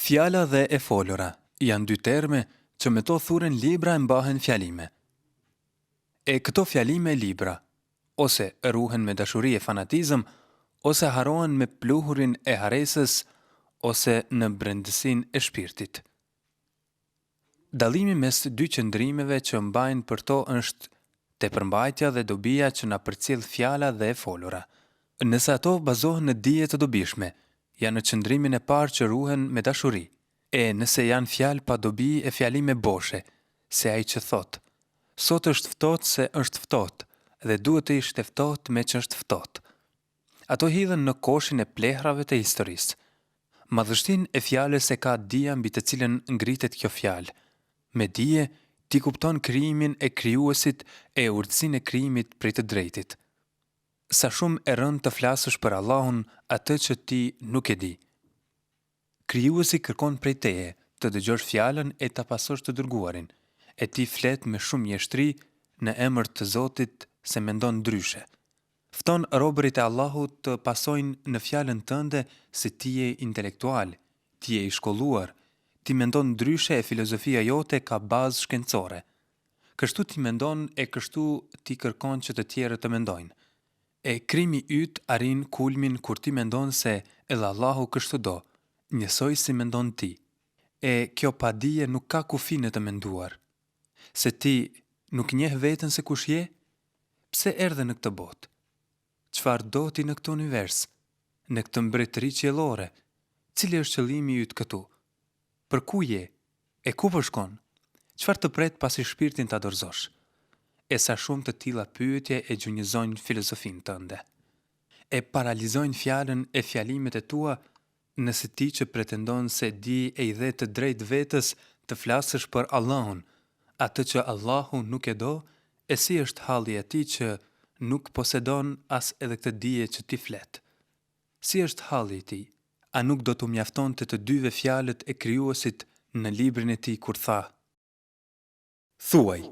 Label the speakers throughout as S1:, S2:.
S1: Fjala dhe e folura janë dy terme që me to thuren libra e mbahen fjalime. E këto fjalime libra, ose ruhen me dashuri e fanatizëm, ose harrohen me pluhurin e harresës, ose në brendësinë e shpirtit. Dallimi mes dy qëndrimeve që mbajnë për to është te përmbajtja dhe dobia që na përcjell fjala dhe e folura. Nëse ato bazohen në dije të dobishme, janë në qëndrimin e parë që ruhen me dashuri. E, nëse janë fjalë pa dobi e fjalime boshe, si ai që thotë, Sot është ftohtë se është ftohtë dhe duhet të ishte ftohtë meqë është ftohtë. Ato hidhen në koshin e plehrave të historisë. Madhështinë e fjalës e ka dija mbi të cilën ngritet kjo fjalë. Me dije, ti kupton krijimin e Krijuesit e urtësinë e krijimit prej të drejtit. Sa shumë e rëndë të flasësh për Allahun atë që ti nuk e di. Krijuesi kërkon prej teje të dëgjosh fjalën e ta pasosh të dërguarin, e ti flet me shumë mjeshtri në emër të Zotit se mendon ndryshe. Fton robërit e Allahut të pasojnë në fjalën tënde se ti je intelektual, ti je i shkolluar, ti mendon ndryshe e filozofia jote ka bazë shkencore. Kështu ti mendon e kështu ti kërkon që të tjerët të mendojnë. E krimi yt arrin kulmin kur ti mendon se edhe Allahu kështu do, njësoj si mendon ti. E kjo padije nuk ka kufi në të menduar. Se ti nuk njeh veten se kush je? Pse erdhe në këtë botë? Çfarë do ti në këtë univers? Në këtë mbretëri qiellore? Cili është qëllimi yt këtu? Për ku je? E ku po shkon? Çfarë të pret pasi shpirtin ta dorëzosh? E sa shumë të tilla pyetje e gjunjëzojnë filozofinë tënde. E paralizojnë fjalën e fjalimet e tua nëse ti që pretendon se di e i dhe të drejtë vetes të flasësh për Allahun, atë që Allahu nuk e do e si është halli i tij që nuk posedon as edhe këtë dije që ti flet. Si është halli i tij? A nuk do t'u mjaftonte të dyve fjalët e Krijuesit në librin e tij kur tha, Thuaj,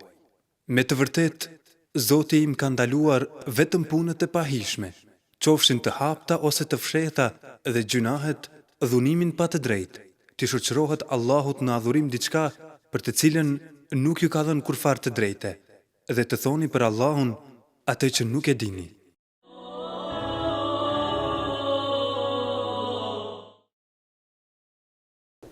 S1: Me të vërtetë, Zoti im ka ndaluar vetëm punët e pahijshme, qofshin të hapta ose të fshehta dhe gjynahet, dhunimin pa të drejtë, t'i shoqërohet Allahut në adhurim diçka për të cilën nuk ju ka dhënë kurrfarë të drejte, dhe të thoni për Allahun atë që nuk e dini.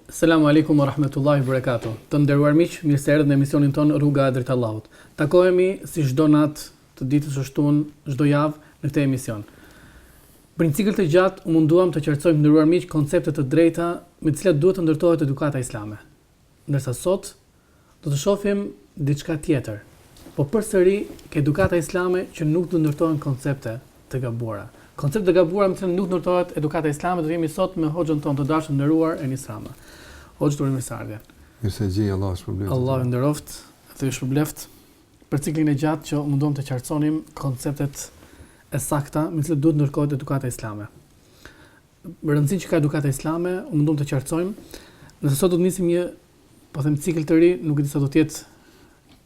S2: Selamu alikum wa rahmetullahi wa barakatuh. Të nderuar miq, mirë se erdhët në emisionin tonë Rruga e Drejtë e Allahut. Takohemi si çdo natë të ditës së shtunë, çdo javë në këtë emision. Për një cikël të gjatë u munduam të qartësojmë nderuar miq koncepte të drejta me të cilat duhet të ndërtohet edukata islame. Ndërsa sot Do të shohim diçka tjetër. Po përsëri te edukata islame që nuk do ndërtohet në koncepte të gabuara. Koncepte të gabuara me të cilat nuk ndërtohet edukata islame do të jemi sot me hoxhën tonë të dashur nderuar Enis Rama. Hoxhë të uroj mirëseardhjen.
S3: Mirë se ju gjej, Allahu ju shpërbleftë.
S2: Allahu ju nderoftë dhe ju shpërbleftë për ciklin e gjatë që u munduam të qartësonim konceptet e sakta me të cilat duhet ndërtohet edukata islame. Rëndësinë që ka edukata islame u munduam të qartësojmë. Ndërsa sot do të nisim një Po them cikël të ri, nuk e di sa do të jetë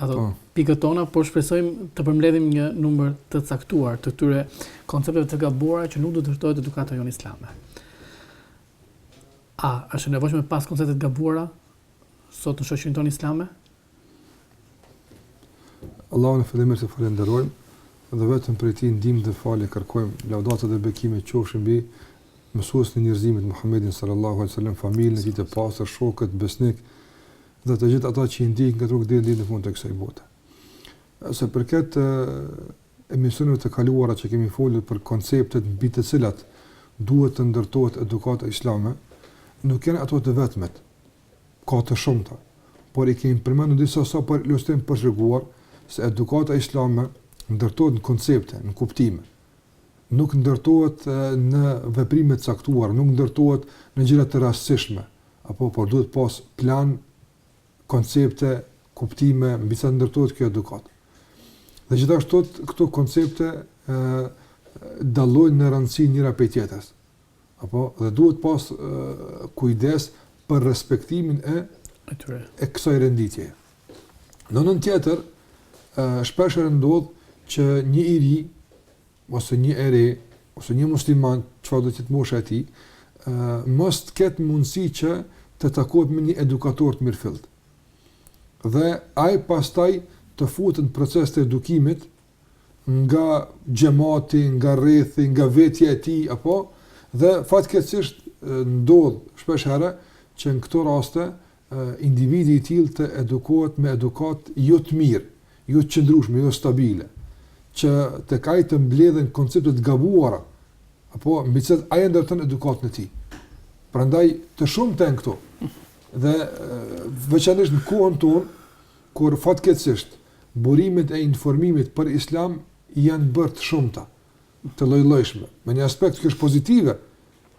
S2: ato po. pikët tona, por shpresojmë të përmbledhim një numër të caktuar të këtyre koncepteve të gabuara që nuk do të ndërtohet edukata jonë islame. A është e nevojshme pas koncepte të gabuara sot në shoqërinë tonë islame?
S3: Allahun e madhëruar e falënderojmë dhe vetëm prej Tij ndihmë dhe falje kërkojmë. Lavdatat dhe bekimet qofshin mbi mësuesin e njerëzimit Muhammedin sallallahu alaihi wasallam, familjen e tij të pastër, shokët besnikë dhe të gjithë ata që e ndjekin këtë rrugë deri në fund të kësaj bote. Sa i përket emisioneve të kaluara që kemi folur për konceptet mbi të cilat duhet të ndërtohet edukata islame, nuk janë ato të vetmet. ka të shumta, por i kemi përmendur disa sa për ilustrim për të treguar se edukata islame ndërtohet në koncepte, në kuptime. Nuk ndërtohet në veprime të caktuara, nuk ndërtohet në gjëra të rastësishme, apo por duhet pas plan, koncepte, kuptime mbi të cilat ndërtohet kjo edukatë. Dhe gjithashtu këto koncepte ë dallojnë në rëndësi njëra prej tjetrës. Apo dhe duhet pas kujdes për respektimin e
S2: atyre
S3: e kësaj renditjeje. Në anën tjetër, shpeshherë ndodh që një i ri, ose një e re, ose një musliman, çfarëdo të jetë mosha e tij, mos të ketë mundësi që të takohet me një edukator të mirëfilltë. Dhe ai pastaj të futet në proces të edukimit, nga xhemati, nga rrethi, nga vetja e tij, apo, dhe fatkeqësisht ndodh shpesh herë që në këto raste individi i tillë të edukohet me edukatë jo të mirë, jo të qëndrueshme, jo stabile, që tek ai të mbledhen koncepte të gabuara, apo mbi të cilat ai ndërton edukatën e tij. Prandaj të shumta janë këto. Dhe veçanërisht në kohën tonë, Por fatkeqësisht, burimet e informimit për Islam janë bërë të shumta, të llojllojshme. Në një aspekt kjo është pozitive,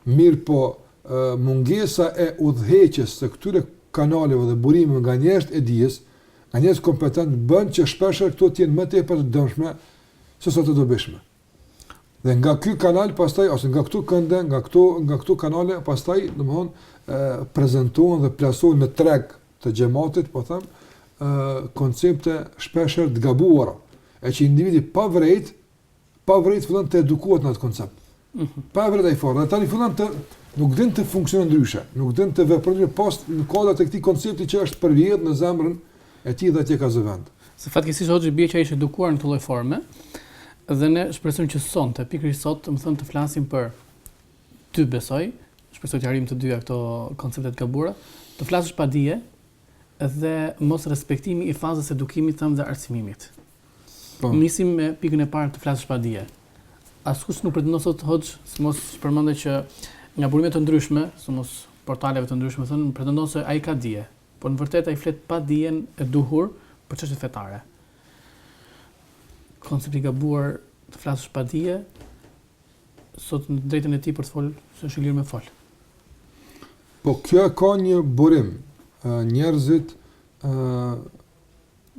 S3: mirëpo mungesa e udhëheqjes së këtyre kanaleve dhe burimeve nga njerëzit e dijes, nga njerëzit kompetent bën që shpesh herë këto të jenë më tepër të dëmshme sesa të dobishme. Dhe nga ky kanal pastaj ose nga këtu kënde, nga këtu nga këtu kanale pastaj, domthon, ë prezantohen dhe plasohen në treg të xhamatit, po them, ë koncepte shpesh herë të gabuara, e që individi pa vërejt, pa vërejt fillon të edukohet në atë koncept. Mhm. Pa vërejt ai fort, tani fillon të nuk din të funksionon ndryshe, nuk din të vepron pas në kodat e këtij koncepti që është përvjedh në zemrën e tij dhe atje ka zë
S2: vend. Fatkeqësisht Hoxhë bie që ai është edukuar në këtë lloj forme dhe ne shpresojmë që sonte, pikërisht sot, domethënë të flasim për dy besoj, shpresoj të arrijmë të dyja këto koncepte të gabuara, të flasësh pa dije dhe mos respektimi i fazës së edukimit tënd dhe arsimimit. Po. Nisim me pikën e parë të flasësh pa dije. Askush nuk pretendon sot hoxhë, siç u përmendë që nga burime të ndryshme, sidomos portaleve të ndryshme domethënë, pretendon se ai ka dije. Po në vërtet ai flet pa dijen e duhur për çështjet fetare. Koncept i gabuar të flasësh pa dije, sot në të drejtën e tij për të fol, se është i lirë me fol.
S3: Po kjo e ka një burim, njerëzit ë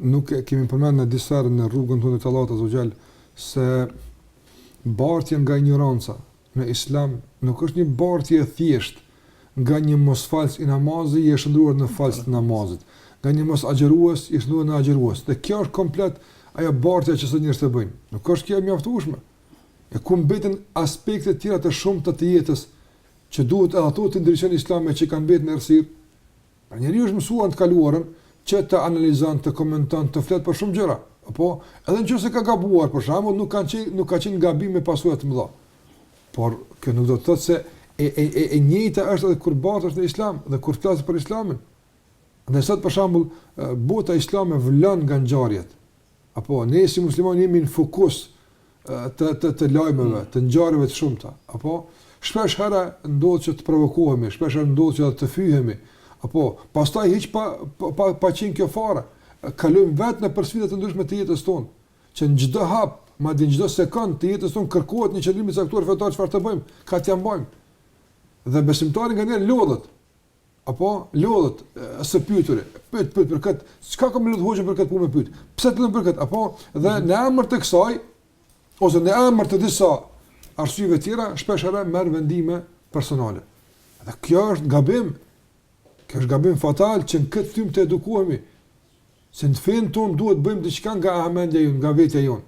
S3: nuk e kemi përmend në disa në rrugën tonë të Allahut azze ve xhel se bartja nga injoranca Në Islam nuk është një bartje e thjeshtë nga një mosfalës i namazit je shndërruar në falës të namazit, nga një mosagjërues je shndërruar në agjërues. Dhe kjo është komplet ajo bartja që sot njerëzit e bëjnë. Nuk është kjo e mjaftueshme. E ku mbeten aspektet tjera të shumta të jetës që duhet edhe ato të ndryshojnë në Islam e që kanë mbetë në errësirë? Pra njeriu është mësuar në të kaluarën që të analizon, të komenton, të flet për shumë gjëra. Apo edhe nëse ka gabuar, për shembull, nuk kanë qenë nuk ka qenë gabim me pasoja të mëdha. Por kjo nuk do të thotë se e e e, e njëjta është edhe kur bartesh në Islam dhe kur flas për Islamin. Dhe sot për shembull, bota islame vlon nga ngjarjet. Apo, ne si muslimanë jemi në fokus të, të, të lajmeve, mm. të ngjarjeve të shumta. Apo, shpesh herë ndodh që të provokohemi, shpesh herë ndodh që të fyhemi. Apo, pastaj hiç pa, pa, pa, pa qenë kjo fare. Kalojmë vetë nëpër sfida të ndryshme të jetës sonë, që në çdo hap, madje në çdo sekond të jetës sonë kërkohet një qëndrim i caktuar fetar çfarë të bëjmë, ka t'ia mbajmë. Dhe besimtari nganjëherë lodhet, Apo lodhet së pyeturi, pyet pyet për kët, çka ka me lodh hoxhën për kët punë pyet. Pse të lodh për kët? Apo dhe në emër të kësaj ose në emër të disa arsyeve të tjera, shpesh edhe merr vendime personale. Dhe kjo është gabim. Kjo është gabim fatal që në këtë frymë të edukohemi. Se në fenë tonë duhet bëjmë diçka nga hamendja jonë, nga vetja jonë.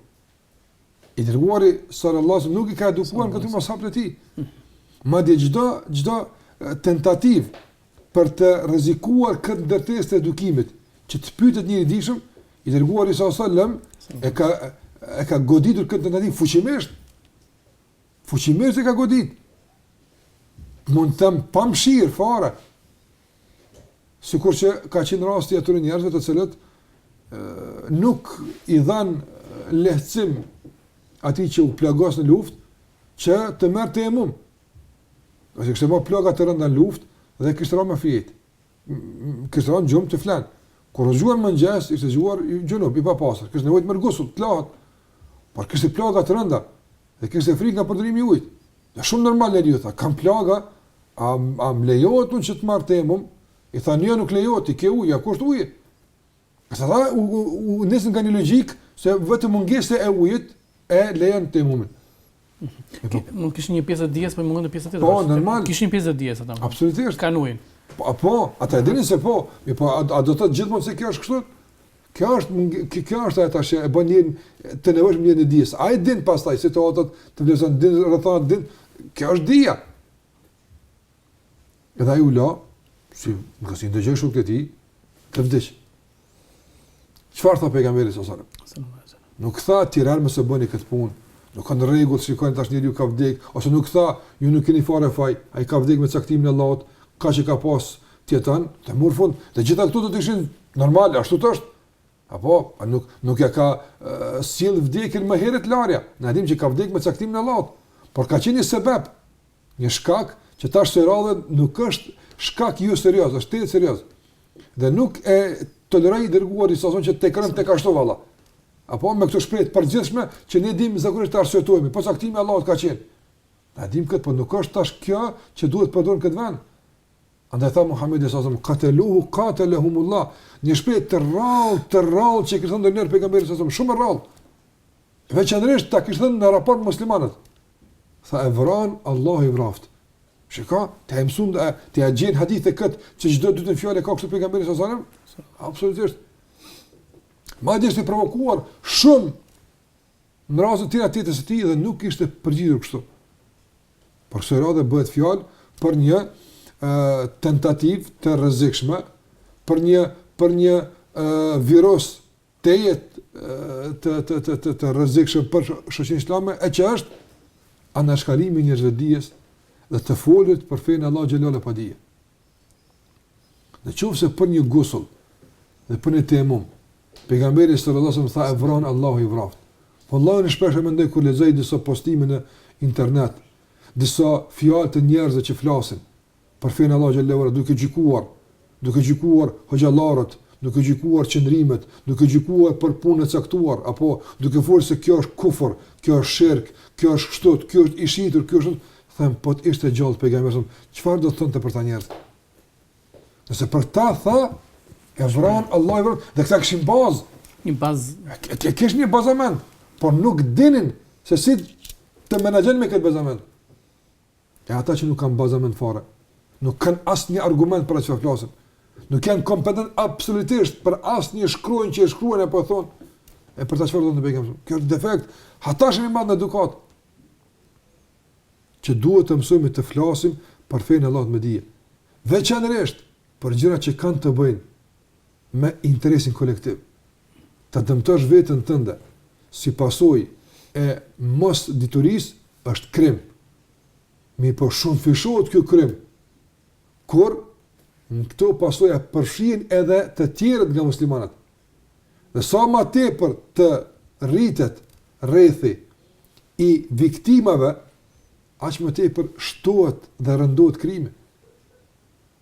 S3: I dërguari sallallahu alaihi wasallam nuk i ka edukuar kështu as'habët e tij. Madje çdo çdo tentativë për të rrezikuar këtë ndërtesë të edukimit, që të pyetet njeri i dijshëm, i dërguari sallallahu alaihi wasallam e ka e ka goditur këtë tentativë fuqimisht. Fuqimisht e ka godit. Mund të them pa mëshirë fare. Sikur që ka qenë rasti i atyre njerëzve të cilët nuk i dhanë lehtësim atij që u plagos në luftë që të merrte tejemum. Se kishte pas plagë të rënda në luftë, dhe kishte rënë me fjet. Kishte rënë në gjumë të flejë. Kur u zgjua në mëngjes, ishte zgjuar xhunub, i papastër. Kishte nevojë të marrë gusul, të lahet. Por kishte plagë të rënda, dhe kishte frikë nga përdorimi i ujit. Dhe shumë normal njeriu tha, kam plagë, A, a më lejohet unë që të marr tejemum? I thanë, jo, nuk lejohet, ti ke ujë, ja ku është uji. Ata, u, u, u, u nisën nga një logikë, se vetëm mungesa e ujit e lejon tejemumin. Po,
S2: mund të kishin një pjesë të dijes, por mungonte pjesa tjetër.
S3: Po, normal.
S2: Kishin një pjesë të dijes ata.
S3: Absolutisht.
S2: Kanë ujin.
S3: Po, po, ata e dinin se po, mirëpo a, a do të thotë gjithmonë se kjo është kështu? Kjo është kjo është ajo tash e bën njeriun të nevojshëm njeriun e dijes. Ai din pastaj situatat, vlerëson din rrethanat din. Kjo është dija. Edhe ai u la, i dëgjoi shokët e tij, dhe vdiq. Çfarë tha pejgamberi sa sallam? Nuk tha tjetër herë mos e bëni këtë punë. Nuk është në rregull, shikoni tash njeriu ka vdek, ose nuk tha, ju nuk keni fare faj, ai ka vdek me caktimin e Allahut, kaq ka pas Të jetojë, dhe mori fund. Të gjitha këto do të ishin normal, ashtu dhe është. Apo, a nuk nuk ia ka sjell vdekjen më herët larja. Ne e dimë që ka vdekë me caktimin e Allahut. Por ka qenë një sebeb, një shkak që kësaj radhe nuk është shkak jo serioz, është tepër serioz. Dhe nuk e toleroi i dërguari sa sallam që të kalonte kështu valla. Apo me këto shprehje të përgjithshme që ne dimë zakonisht të arsyetohemi, po caktimi i Allahut ka qenë. Ne e dimë këtë, po nuk është tash kjo që duhet të përdorim në këtë vend. Andaj tha Muhamedi sallallahu alaihi wasallam, "Qataluhu qatalahumullah", një shprehje të rrallë, të rrallë që kishte ndonjëherë pejgamberi sallallahu alaihi wasallam, shumë rrallë. Veçanërisht ta kishte në raport me muslimanët. Tha e vranë, Allahu i vraftë. Shiko, a mos mund ta gjen në hadithe kët, që çdo të dytën fjalë e ka kështu pejgamberi sallallahu alaihi wasallam? Absolutisht. Madje është provokuar shumë në raste të tjera të jetës së tij dhe nuk ishte përgjigjetur kështu. Por kësaj radhe bëhet fjalë për një tentativë të rrezikshme, për një për një virus tejet të të të të të rrezikshëm për shoqërinë islame, e që është anashkalimi i njerëzve të dijes dhe të folit për fenë Allahut xhele xhelaluhu pa dije. Në qofë se për një gusull dhe për një tejemum, pejgamberi salallahu alejhi ve selem tha e vranë Allahu i vraftë. Vallahi unë shpeshherë mendoj kur lexoj disa postime në internet, disa fjalë të njerëzve që flasin për fenë e Allahut xhele ue ala duke gjykuar, duke gjykuar hoxhallarët, duke gjykuar qëndrimet, duke gjykuar për punë të caktuara, apo duke folë se kjo është kufër, kjo është shirk, kjo është kështu, kjo është ashtu, kjo është them po të ishte gjallë pejgamberi sa çfarë do të thonte për këta njerëz? Nëse për ta tha e vranë Allahu i vraftë, dhe këta kishin bazë,
S2: një bazë.
S3: E kishin një bazament, por nuk dinin se si të menaxhojnë me këtë bazament. E ata që nuk kanë bazament fare, nuk kanë asnjë argument për çfarë flasin. Nuk kanë kompetencë absolutisht për asnjë shkronjë që e shkruajnë apo thonë. E për ta çfarë do të bëjmë? Kjo është në fakt. Hata shumë e madhe në dukat. që duhet të mësojmë të flasim për fenë e Allahut me dije, veçanërisht për gjërat që kanë të bëjnë me interesin kolektiv. Të dëmtosh veten tënde si pasojë e mosditurisë është krim. Mirëpo shumëfishohet ky krim, kur në këto pasoja përfshin edhe të tjerët nga muslimanët, Dhe sa ma tepër të rritet rrethi i viktimave, aq më tepër shtohet dhe rëndohet krimi.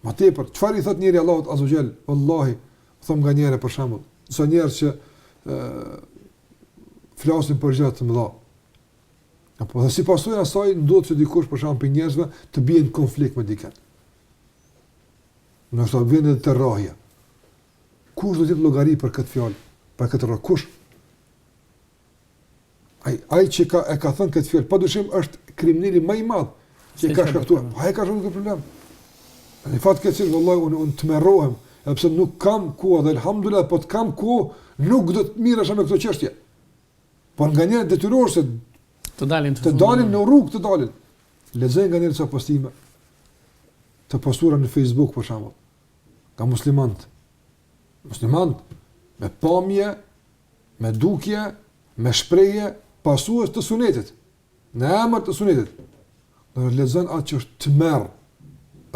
S3: Ma tepër, çfarë i thotë njeriu Allahut Azze ue Xhel, vallahi, them nganjëherë për shembull, ca njerëz që ë flasin për gjëra të mëdha. Apo dhe si pasojë e asaj ndodh që dikush për shembull prej njerëzve të bie në konflikt me dikënd. Nëse vjen te rrahja. Kush do të japë llogari për këtë fjalë, për këtë rrahje? Kush? Ai, ai që ka, e ka thënë këtë fjalë, padyshim është krimineli më i madhë që e ka shkaktuar. Ai e ka shkaktuar këtë problem. Në fakt këtë cilë, vallahi, unë, unë tmerrohem, edhe pse nuk kam kohë, edhe elhamdulilah, po të kem kohë, nuk do të merresha me këto çështje. Por nganjëherë detyrohesh se
S2: të dalin,
S3: të, të dalin në rrugë të dalin. Lexoj nganjëherë ca postime, të postuara në Facebook, për shembull. nga muslimanët. Muslimanë me pamje, me dukje, me shprehje pasues të sunetit, në emër të sunetit. Dhe lexon atë që është tmerr,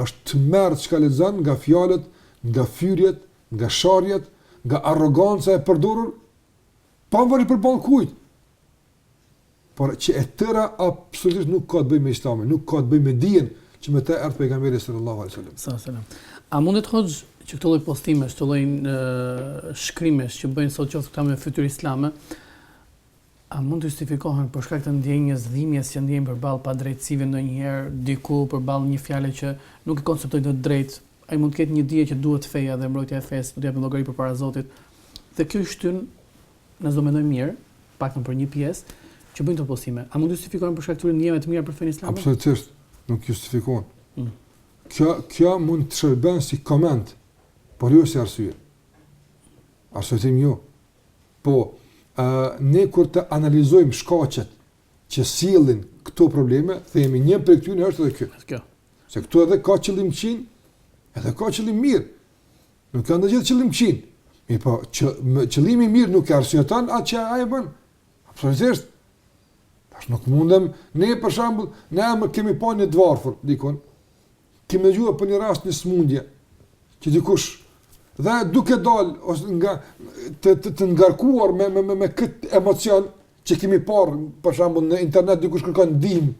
S3: është tmerr çka lexon nga fjalët, nga fyrjet, nga sharjet, nga arroganca e përdorur, pa vënë re përballë kujt. por që e tëra absolutisht nuk ka të bëjë me Islamin, nuk ka të bëjë me dijen që me të erdhi pejgamberi sallallahu alejhi ve
S2: selem. Salatu selam. A mundet hoxh që këto lloj postimesh, këto lloj shkrimesh që bëjnë sot qoftë këta me fytyrë islame, A mund të justifikohen për shkak të ndjenjës dhimbjes që ndjejnë përballë padrejtësive ndonjëherë diku përballë një fjale që nuk e konceptojnë dot drejt? Ai mund të ketë një dije që duhet feja dhe mbrojtja e fesë, do të japë llogari përpara Zotit. Dhe kjo i shtyn Nëse do mendojmë mirë, të paktën për një pjesë, që bëjnë këto postime, a mund të justifikohen për shkak të këtyre ndjenjave të mira për fenë islame?
S3: Absolutisht, nuk justifikohen. Mm. Kjo kjo mund të shërben si koment, por jo si arsye. Arsyetim jo. Po, ë ne kur të analizojmë shkaqet që sjellin këto probleme, themi një prej tyre është edhe kjo.
S2: Kjo.
S3: Se këtu edhe ka qëllimkqinj, edhe ka qëllimmirë. Nuk ka ndonjë qëllimkqinj. Mirpo që qëllimi i mirë nuk e arsyeton atë që ai bën. Absolutisht. Tash nuk mundem ne për shembull, ne më kemi pa një t'varfër dikon. Kemi dëgjuar për një rast një smundje që dikush dhe duke dal ose nga të të, të ngarkuar me me me, me kët emocion që kemi parë për shembull në internet dikush kërkon ndihmë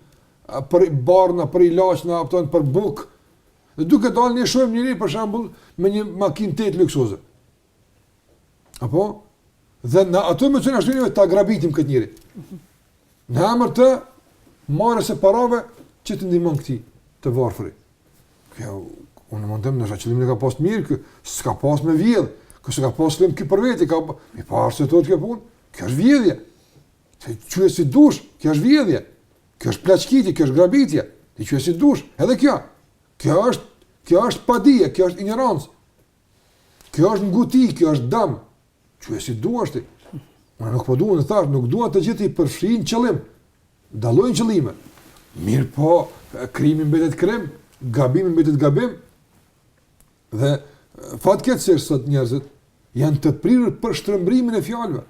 S3: për barna, për ilaç, apo për buk. Dhe duke dalë ne shohim një njeri për shembull me një makinë tepër luksoze. Apo dhe në atë emocion ashtu ta grabitim këtë njeri. Në emër të marrjes së parave që t'i ndihmojmë këtij të varfëri. Kjo unë mundem me thënë qëllimin e ka pas të mirë, ky s'ka pas me vjedhë, ky s'ka pas qëllim ky për veti, ka... mirëpo prapë se të të kjo punë, kjo është vjedhje. Ti quje si dush, kjo është vjedhje. Kjo është plaçkitje, kjo është grabitje. Ti quje si dush, edhe kjo. Kjo është, kjo është padije, kjo është injorancë. Kjo është nguti, kjo është dëm. Quje si dush ti. Unë nuk po dua, të thashë, nuk dua të gjithë t'i përfshij qëllim. Dallojnë qëllimet. Mirëpo, krimi mbetet krim, gabimi mbetet gabim. Dhe fatkeqësisht sot njerëzit janë të prirur për shtrëmbrimin e fjalëve.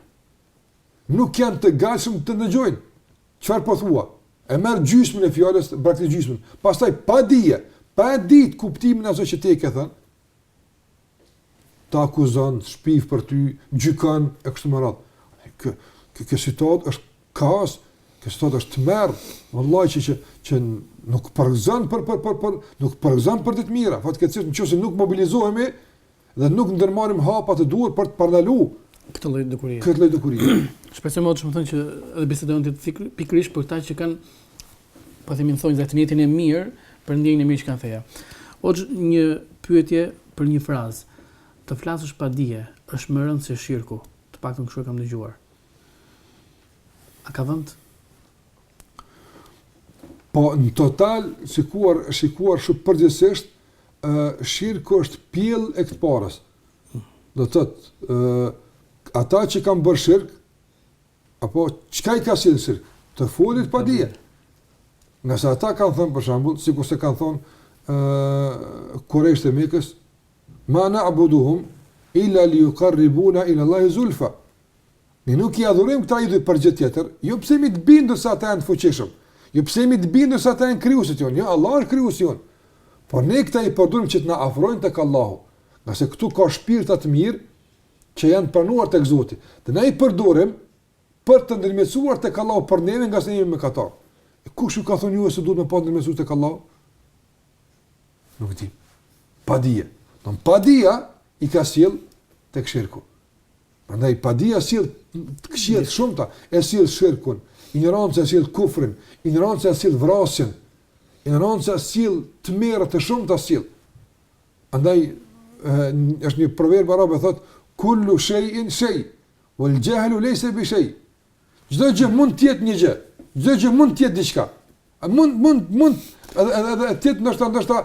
S3: nuk janë të gatshëm të dëgjojnë çfarë po thua. E merr gjysmën e fjalës, praktikisht gjysmën. Pastaj pa dije, pa e ditë kuptimin e asaj që ti e ke thënë, të akuzon, të shpif për ty, gjykon e kështu me radhë. Kjo kjo kjo situatë është kaos, kjo situatë është tmerr, vallahi që që që nuk përgëzon për për për për nuk përgëzon për ditë të mira, fatkeqësisht nëse nuk mobilizohemi, dhe nuk ndërmarrim hapa të duhur për të parandaluar
S2: këtë lloj dukurie.
S3: Këtë lloj dukurie.
S2: Shpesh më thonë që edhe bisedon ti, pikërisht për këta që kanë, po themin thonë, dhe nijetin e mirë, për ndjenjën e mirë që kanë te feja. Hoxhë, një pyetje për një frazë, të flasësh pa dije, është më rëndë se shirku, të paktën kështu e kam dëgjuar. A ka vënd?
S3: Po, në total, shikuar, shikuar shumë përgjësisht, Ë, shirku është pjellë e kësaj të parës. Do të thotë, ë, ata që kanë bërë shirk, apo, çka i ka sjell në shirk? Të folit pa dije. Ngase ata kanë thënë, për shembull, sikurse kanë thënë, ë, kurejshët e Mekës, ma nabuduhum, illa li jukarribuna, ilallahi zulfa. Ne nuk i adhurojmë këta idhuj për gjë tjetër, jo pse jemi të bindur se ata janë të fuqishëm, jo pse jemi të bindur se ata janë krijuesit jonë, jo Allah është krijuesi jonë. Por ne këta i përdorim që të na afrojnë tek Allahu, ngase këtu ka shpirta të mirë që janë pranuar tek Zoti. Dhe ne i përdorim për të ndërmjetësuar tek Allahu për neve ngase jemi mëkatarë. E kush ju ka thënë ju se duhet të ketë ndërmjetësues tek Allahu? Nuk di. Padija. Don padija i ka sjell tek shirku. Prandaj padija sjell të këqija të shumta, e sjell shirkun, injoranca e sjell kufrin, injoranca e sjell vrasjen, injoranca e sjell të mira të shumta sjell. Andaj është një proverb arab e thotë kullu shej'in shej uel xhehlu lejse bi shej. Çdo gjë mund të jetë një gjë, çdo gjë mund të jetë diçka. Mund mund mund edhe edhe edhe t'jetë ndoshta ndoshta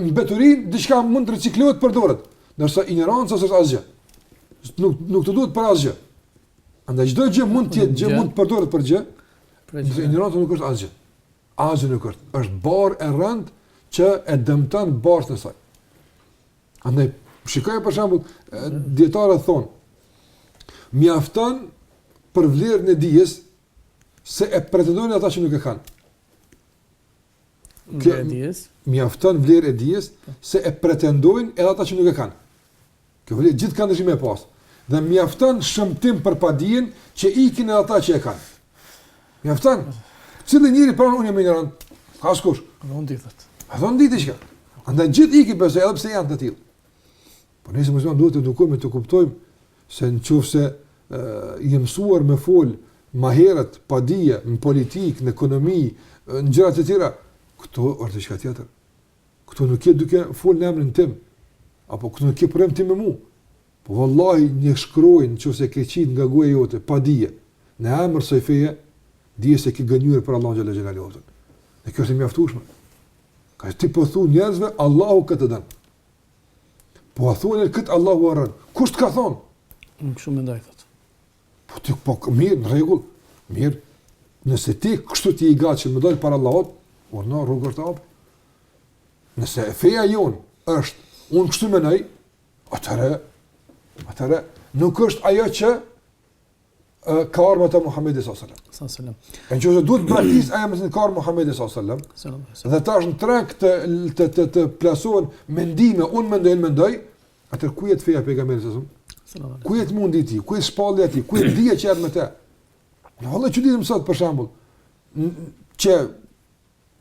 S3: mbeturinë diçka mund të riciklohet përdoret. Ndërsa injoranca është asgjë. Nuk nuk të duhet për asgjë. Andaj çdo gjë mund të jetë gjë mund të përdoret për gjë.
S2: Ndërsa
S3: injoranca nuk është asgjë. Asgjë nuk është. Është barrë e rëndë që e dëmton bartësin e saj. Andaj shiko për shembull dijetarët thonë mjafton për vlerën e dijes se e pretendojnë ata që nuk e kanë.
S2: Vlerë e dijes.
S3: Mjafton vlerë e dijes se e pretendojnë edhe ata që nuk e kanë. Kjo vlerë gjithë kanë dëshirë me e pas. Dhe mjafton shëmtim për padijen që ikin edhe ata që e kanë. Mjafton. Cili njeri pranon unë jam injorant? S'ka askush.
S2: Nuk e thotë.
S3: A thon di diçka? Andaj gjithë ikin prej saj edhe pse janë të tillë. Po ne si muslimanë duhet të edukohemi të kuptojmë se në qoftë se je mësuar me folë ma herët, pa dije, në politikë, në ekonomi, në gjëra të tjera, këtu është diçka tjetër. Këtu nuk je duke folë në emrin tim, apo këtu nuk je përrejt për mu. Po vallahi një shkronjë në qoftë se ke qitë nga goja jote, pa dije, në emër të kësaj feje, dije se ke gënjy për Allahun xhel-le xhelaluhu. Dhe kjo është e mjaftushme. Ngaqë ti po u thu njerëzve, Allahu këtë e don. Po a thu qe këtë, Allahu a rren? Kush të ka thonë?
S2: Unë kështu mendoj, thotë.
S3: Po ti po, mirë, në rregull, mirë. Nëse ti kështu ti je gati që me dal para Allahut, o në rregull prapë. Nëse feja jonë është, unë kështu menoj, atëherë, atëherë, nuk është ajo që ka ardh te Muhammedi s.a.s. Në qoftë se duhet praktikosh, ajo me cilën ka ardh Muhammedi s.a.s. Dhe tash në treg të, të, të, të plasohen mendime, unë mendoj, unë mendoj, atëherë ku jet feja e pejgamberit
S2: s.a.s.
S3: Ku jet mundi i tij, ku jet shpallja e tij, ku jet dija që erdh me te. Ne hala çuditem sot, për shembull, që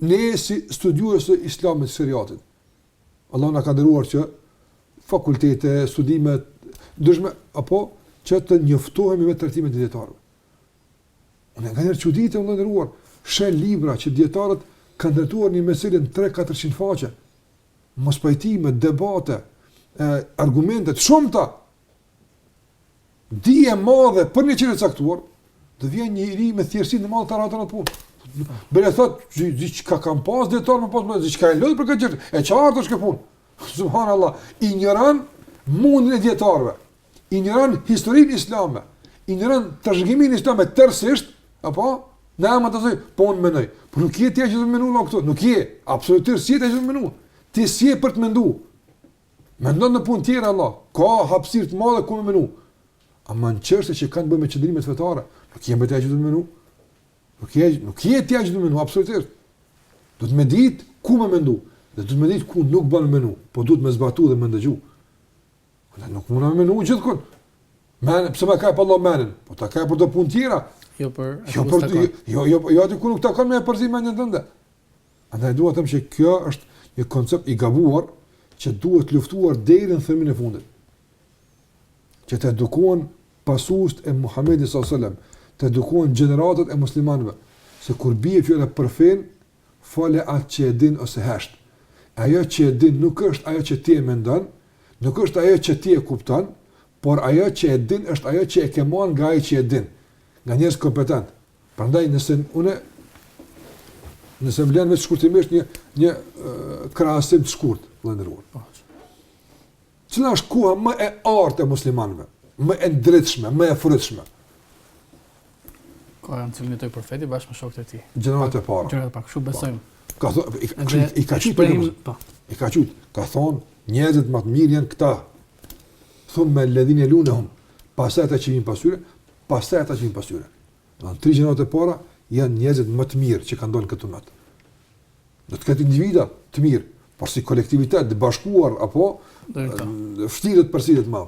S3: ne si studiuës të islamit, sheriatit, Allahu na ka nderuar që fakultete, studime të ndryshme apo që të njoftohemi me trajtimet e dietarëve. Unë nganjëherë çuditem, i nderuar, sheh libra që dietarët kanë trajtuar një mesele në 3-400 faqe. Mospajtime, debate, e, argumente të shumta dije e madhe për një çështje të caktuar, të vjen një njeri me thjeshtësi të madhe të rrëzon atë punë. Bre thot, diçka kanë pas dijetarët, me pas me ditë çka e loj për këtë gjë. E çfarë është kjo punë? Subhanallahu, injoran mundin e dietarëve. Injoran historinë islame. Injoran trashëgiminë islame tërësisht, apo na me të thanë, po unë mendoj. Por nuk je ti që ki me menu këtu, nuk je. Absolutisht s'je ti që ki me menu. Ti s'je për të menduar. Mendo në punë tjera, vallahi, ka hapësirë të madhe ku me menu. Ama në çështje që kanë të bëjnë me qëndrimet fetare, nuk je më ti që ki me menu. Nuk je, nuk je ti që ki me menu absolutisht. Duhet me ditë ku me mendu, dhe duhet me ditë ku nuk bën me menu, po duhet me zbatu dhe me ndëgju. Ata nuk mund të menojnë gjithkund. Men, pse ma ka fal Allahu menen? Po ta ka për do punë tjera.
S2: Jo për,
S3: jo për, jo jo, jo aty ku nuk takon me përzi mendjen tënde. Andaj dua të them që kjo është një koncept i gabuar që duhet luftuar deri në frymën e fundit. Që të edukohen pasuesit e Muhamedit sallallahu alajhi wasallam, të edukohen gjeneratat e muslimanëve se kur bie fjala për fen, fole atë që e din ose hesht. Ajo që e din nuk është ajo që ti e mendon, nuk është ajo që ti e kupton, por ajo që e din është ajo që e ke marrë nga ai që e din, nga njerëz kompetent. Prandaj nëse unë nëse më lejon veç shkurtimisht një një krahasim të shkurt, i nderuar.
S2: Po.
S3: Cila është koha më e artë e muslimanëve, më e drejtshme, më e frytshme?
S2: Koha në cilën jetoi profeti bashkë me shokët e tij.
S3: Gjeneratat e para.
S2: Gjeneratat e para, kështu po. besojmë.
S3: Ka thonë i
S2: ka
S3: thënë i ka thënë
S2: po.
S3: i ka thënë ka thonë njerëzit më të mirë janë këta. Thumme-ledhine jelunehum, pasaj ata që vijnë pas tyre, pasaj ata që vinë pasyre. Në tri gjenerat e para janë njerëzit më të mirë që kanë dalë këtij umeti. Do të ketë individë të mirë, por si kolektivitet të bashkuar, apo vështirë të përsëritet më.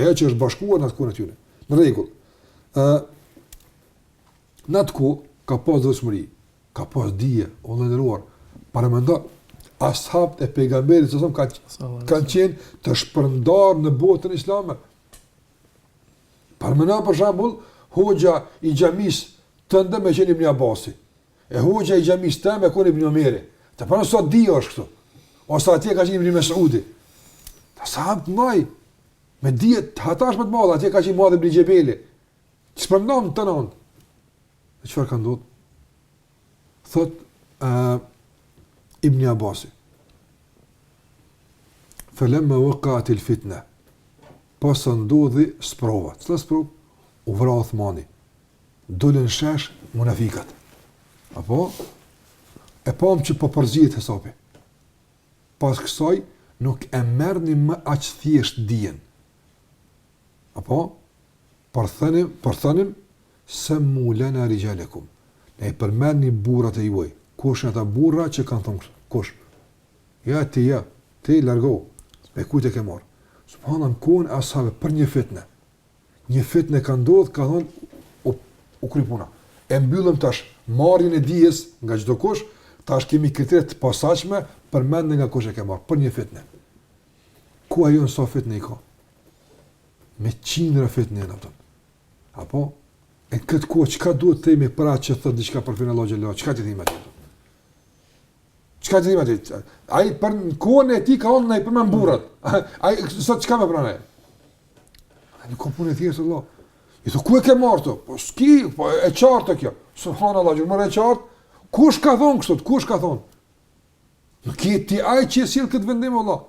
S3: Ajo që është bashkuar në atë kohën e tyre. Në rregull, në atë ku ka pas devotshmëri, ka pas dhije, o i nderuar, paramendo, ashabët e pejgamberit, salallahu alejhi
S2: ue selem, ka,
S3: kanë qenë të shpërndar në botën islame. Paramendo për shembull, hoxha i xhamisë tënde me qenë Ibn Abasi, e hoxha i xhamisë teme me qenë Ibn Omeri. Paramendo sa dije është këtu, ose atje ka qenë Ibn Mesudi. Të sahabëve të tanë, me dije të hatashme me të madhe, atje ka qenë Muadh Ibn Xhebeli. Që për nëmë të nëmë? Dhe çfarë ka ndodhë? Thotë Ibni Abasi, Felemma vekaatil fitne, pasi ndodhi sprova, cila sprova? U vra Othmani, dolën në shesh munafikët, apo? E pam që po përzihet hesapi, pas kësaj nuk e merrnim më aq thjesht dijen, apo? Por thonim, por thonim, Semmu lena rixhalekum, na i përmendni burrat e juaj, kush janë ata burra që kanë thënë kështu, kush? Ja ti ja, ti largohu, prej kujt e ke marrë? Subhanallahu në kohën e ashabëve për një fitnë. Një fitnë ka ndodhur, ka thënë u, u kry puna. E mbyllëm tash marrjen e dijes nga çdo kush, tash kemi kritere të posaçme, përmendni nga kush e ke marrë për një fitnë. Koha jonë sa fitne i ka? Me qindra fitne janë ato. Apo, e në këtë kohë, çka duhet të themi për atë që thotë diçka për fenë e Allahut Xhelle ve ala, çka t'i themi atij? Çka t'i themi atij? Ai pra në kohën e tij ka thonë na i përmend burrat. Ai, sot çka me pranu? A nuk o punë e thjeshtë, vallah. I thotë, ku e ke marrë atë? Po, s'ki, po, e qartë kjo. Subhanallah, shumë e qartë. Kush ka thonë kështu? Kush ka thonë? Nuk je ti ai që e sjell këtë vendim valla.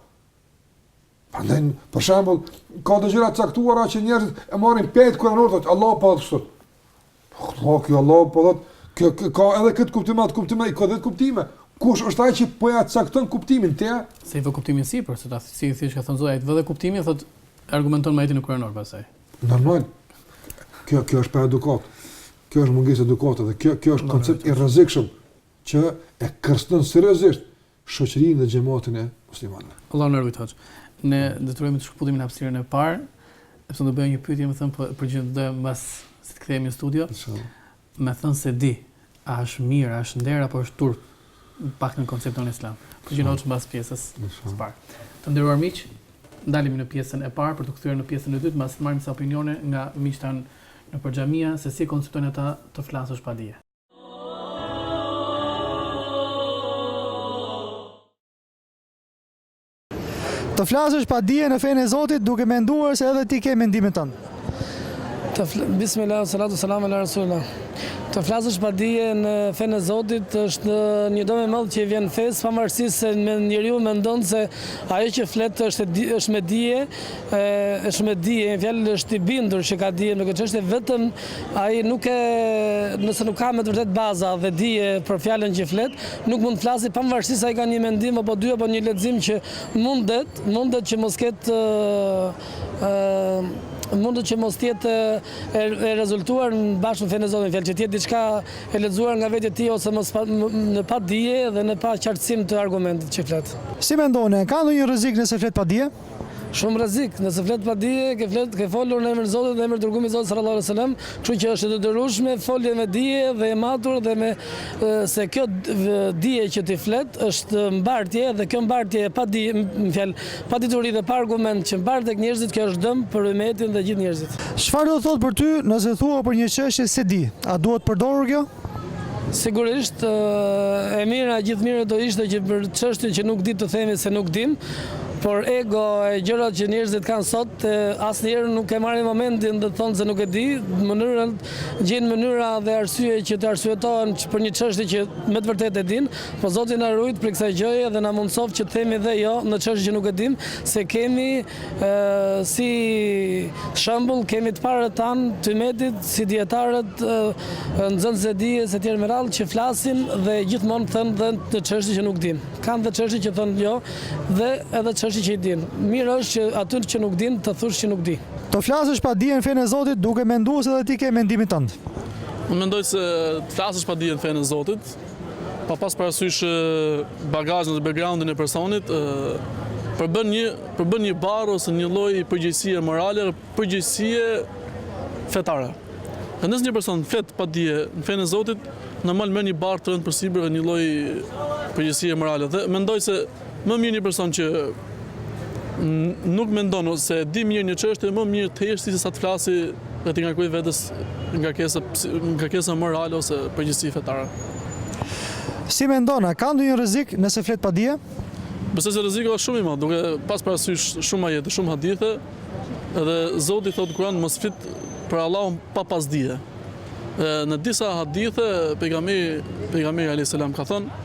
S3: Prandaj për shembull, ka te gjëra të caktuara që njerëzit e marrin ajetin kuranor thotë Allah po thotë. Po kjo që Allah po thotë, kjo ka edhe këtë kuptim atë kuptim ai ka dhjetë kuptime. Kush është ai që po ia cakton kuptimin ty?
S2: Se i vë kuptimin sipër, se tashti siç ka thënë hoxha, i vë kuptimin thotë argumenton me ajetin e Kur'anit pastaj.
S3: Normal. Kjo kjo është pa edukat. Kjo është mungesë edukate dhe kjo kjo është koncept i rrezikshëm. që e kërcënon seriozisht shoqërinë dhe xhamatin e muslimanëve.
S2: Allahu na ruajt hoxh. Ne detyrohemi të shkëputemi në hapësirën e parë. E pse do bëjë një pyetje, me thën po përgjigje do mbas se të kthehemi në studio.
S3: Inshallah.
S2: Me thën s'e di, a është mirë, a është nder apo është turp? Pak në konceptin islam. Përgjigje hoxh mbas pjesës së parë. Të nderuar miq, ndalemi në pjesën e parë për t'u kthyer në pjesën e dytë, mbasi të marrim disa opinione nga miqtë tanë nëpër xhamia se si konceptojnë ata të flasësh pa dije.
S4: Të flasësh pa dije në fenë e Zotit duke menduar se edhe ti ke mendimin tënd.
S5: Bismillah salatu selam ala rasulillah. Të flasësh pa dije në fenë e Zotit është një dëm i madh që i vjen fesë pavarësisht se me njeriu mendon se ajo që flet është është me dije, është me dije, fjalë është i bindur që ka dije në këtë çështje vetëm Ai nuk e, nëse nuk ka me të vërtetë baza dhe dije për fjalën që flet, nuk mund të flasë pavarësisht se ai ka një mendim apo dy apo një lexim që mundet, mundet që mos ketë mundet që mos të jetë e, e rezultuar në bazë me fenë e Zotit, fjalë që të jetë diçka e lexuar nga vetja e tij ose mos pa, në pa dije dhe në pa qartësim të argumentit që flet.
S4: Si mendoni, ka ndonjë rrezik nëse flet pa dije?
S5: Shumë rrezik, nëse flet pa dije, ke flet, ke folur në emër të Zotit dhe emër të dërguarit Zotit sallallahu alaihi wasallam, kështu që është e detyrueshme folje me dije dhe e matur dhe me se kjo dije që ti flet është mbartje dhe kjo mbartje e pa dije, më fal, pa dituri dhe pa argument që mbart tek njerëzit kjo është dëm për ymetin dhe gjithë njerëzit.
S4: Çfarë do të thotë për ty nëse thua për një çështje se di, a duhet përdorur kjo?
S5: Sigurisht, e mira, gjithë mirë do ishte që për çështje që nuk di të themi se nuk dim, por ego e gjërat që njerëzit kanë sot, asnjëherë nuk e marrin momentin dhe thonë se nuk e di, mënyrën gjejnë mënyra dhe arsye që të arsyetohen për një çështje që me të vërtetë e dinë, po Zoti na rujt për kësaj gjëje dhe na mundësoft që të themi dhe jo në çështje që nuk e dimë, se kemi Si shembull kemi të parët tanë të ymetit, si dijetarët, nxënësit e dijes e tjerë me radhë që flasin dhe gjithmonë thonë dhe te çështje që nuk dinë. Kanë dhe çështje që thonë jo dhe edhe çështje që i dinë. Mirë është që atë që nuk e di të thush që nuk di.
S4: Të flasësh pa dije në fenë e Zotit duke menduar se dhe ti ke mendimin tënd.
S6: Unë mendoj se të flasësh pa dije në fenë e Zotit. pa pas parasysh bagazhin dhe backgroundin e personit, përbën një përbën një barrë ose një lloj përgjegjësie morale, përgjegjësie fetare. Dhe nëse një person flet pa dije në fenë e Zotit, normal merr një barrë të rëndë përsipër dhe një lloj përgjegjësie morale. Dhe mendoj se Më mirë një person që nuk mendon se e di mirë një çështje, më mirë të heshti se sa të flasi dhe të ngarkojë vetes ngarkesa ngarkesa morale ose përgjegjësi fetare.
S4: Si mendon, a ka ndonjë rrezik nëse flet pa dije?
S6: Besoj se rreziku është shumë i madh, duke pas parasysh shumë ajete, shumë hadithe, dhe Zoti thotë në Kur'an mos flit për Allahun pa pas dije. Në disa hadithe, pejgamberi alayhis salam ka thënë,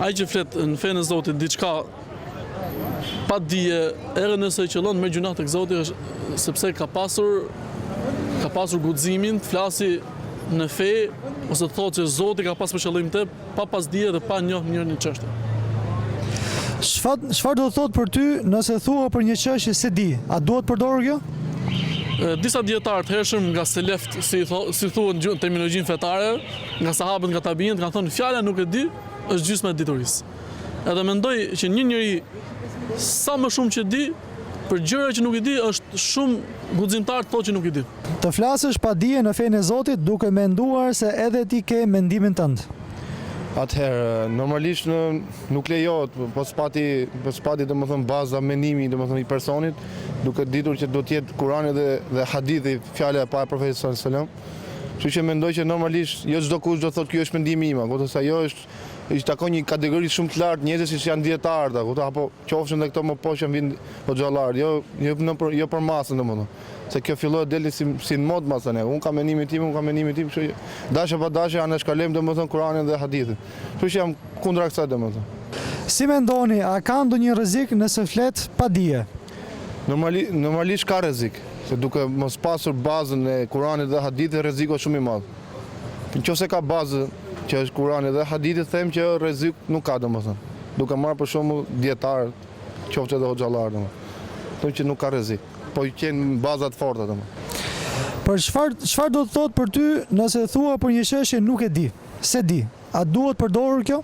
S6: ai që flet në fenë e Zotit diçka pa dije, edhe nëse e qëllon me gjynah tek Zoti sepse ka pasur ka pasur guximin të flasi në fe ose të thotë se Zoti ka pas për qëllim të Pa pas dije dhe pa njoh mirë një çështje.
S4: Çfarë do të thotë për ty nëse thua për një çështje se di? A duhet përdorur kjo?
S6: Disa dietarë të hershëm nga selefët, si thuhet në terminologjinë fetare, nga sahabët, nga tabiinët, kanë thënë fjala nuk e di është gjysma e diturisë. Edhe mendoj që një njeri sa më shumë që di, Për gjëra që nuk i di është shumë guximtar të thotë që nuk i di.
S4: Të flasësh pa dije në fenë e Zotit duke menduar se edhe ti ke mendimin tënd.
S7: Atëherë, normalisht nuk lejohet, po s'pati, po s'pati domethënë baza mendimi domethënë i personit, duke ditur që do të jetë Kurani dhe dhe Hadithi, fjala e pra e Profetit sallallahu alajhi wasallam. Kështu që mendoj që normalisht jo çdo kush do të thotë ky është mendimi im, apo të thotë ajo është i takon një kategori shumë të lartë njerëzish siç janë dijetarët, a kupton, apo qofshin edhe këto më poshtë që vijnë hoxhallarët, jo jo në për, jo për masën domethënë. Se kjo filloi doli si si në modë tani. Un kam mendimin tim, un kam mendimin tim, kështu që dashje pa dashje anashkalojmë domethënë Kur'anin dhe hadithin. Kështu që jam kundra kësaj domethënë.
S4: Si mendoni, a ka ndonjë rrezik nëse flet pa dije?
S7: Normali, normalisht ka rrezik, se duke mos pasur bazën e Kur'anit dhe hadithit rreziku është shumë i madh. Në qoftë se ka bazë që është Kurani dhe Hadithi them që rrezik nuk ka domethënë. Duke marrë për shembull dietar, qoftë edhe hoxhallar domethënë. Them që nuk ka rrezik. Po qenë baza të forta domethënë.
S4: Për çfarë çfarë do të thotë për ty nëse thua për një çështje nuk e di, s'e di. A duhet përdorur kjo?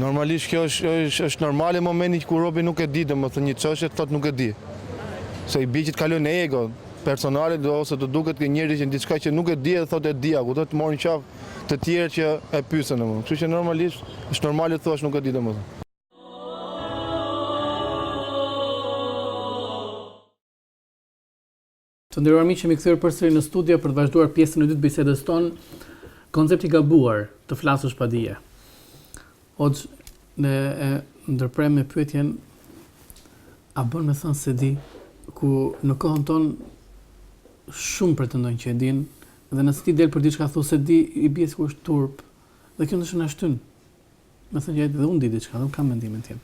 S7: Normalisht kjo është normale momentin kur robi nuk e di domethënë një çështje të thotë nuk e di. Se i bie që të kalojë në ego personale ose të duket te njerëzit diçka që nuk e di dhe thotë e di, apo të marri në qafë të tjerë që e pyesin domethënë. Kështu që normalisht është normale të thuash nuk e di domethënë.
S2: Të nderuar miq, jemi kthyer përsëri në studio për të vazhduar pjesën e dytë të bisedës tonë. Koncept i gabuar, të flasësh pa dije. Hoxh, ne e ndërpremë me pyetjen a bën me thënë s'e di ku në kohën tonë shumë pretendojnë që e din dhe nëse ti del për diçka thua s'e di i bie sikur është turp dhe kjo ndoshta na shtyn me thënë që edhe unë di diçka, unë kam mendimin tim.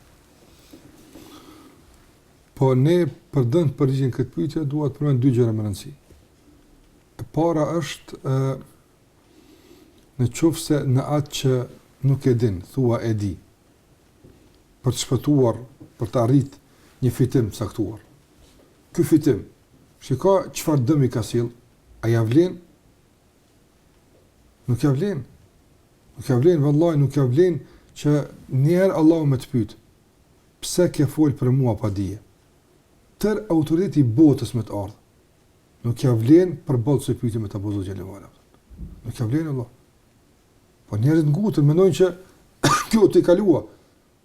S3: Po ne për dhënë përgjigjen kësaj pyetje dua të përmend dy gjëra me rëndësi. E para është ë në qoftë se në atë që nuk e din, thua e di. Për të shpëtuar, për të arrit një fitim të caktuar. Ky fitim, shiko çfarë dëmi ka sill, a ja vlen? Nuk ja vlen. Nuk ja vlen vallahi, nuk ja vlen që një herë Allahu më të pyet, Pse ke fol për mua pa dije. Tër autoritet i botës me të ardh. Nuk ja vlen përballë asaj pyetje me ta bo Zoti xhel-le shanuhu. Nuk ja vlen vallah. Po njerëzit nguten mendojnë që kjo u tejkalua.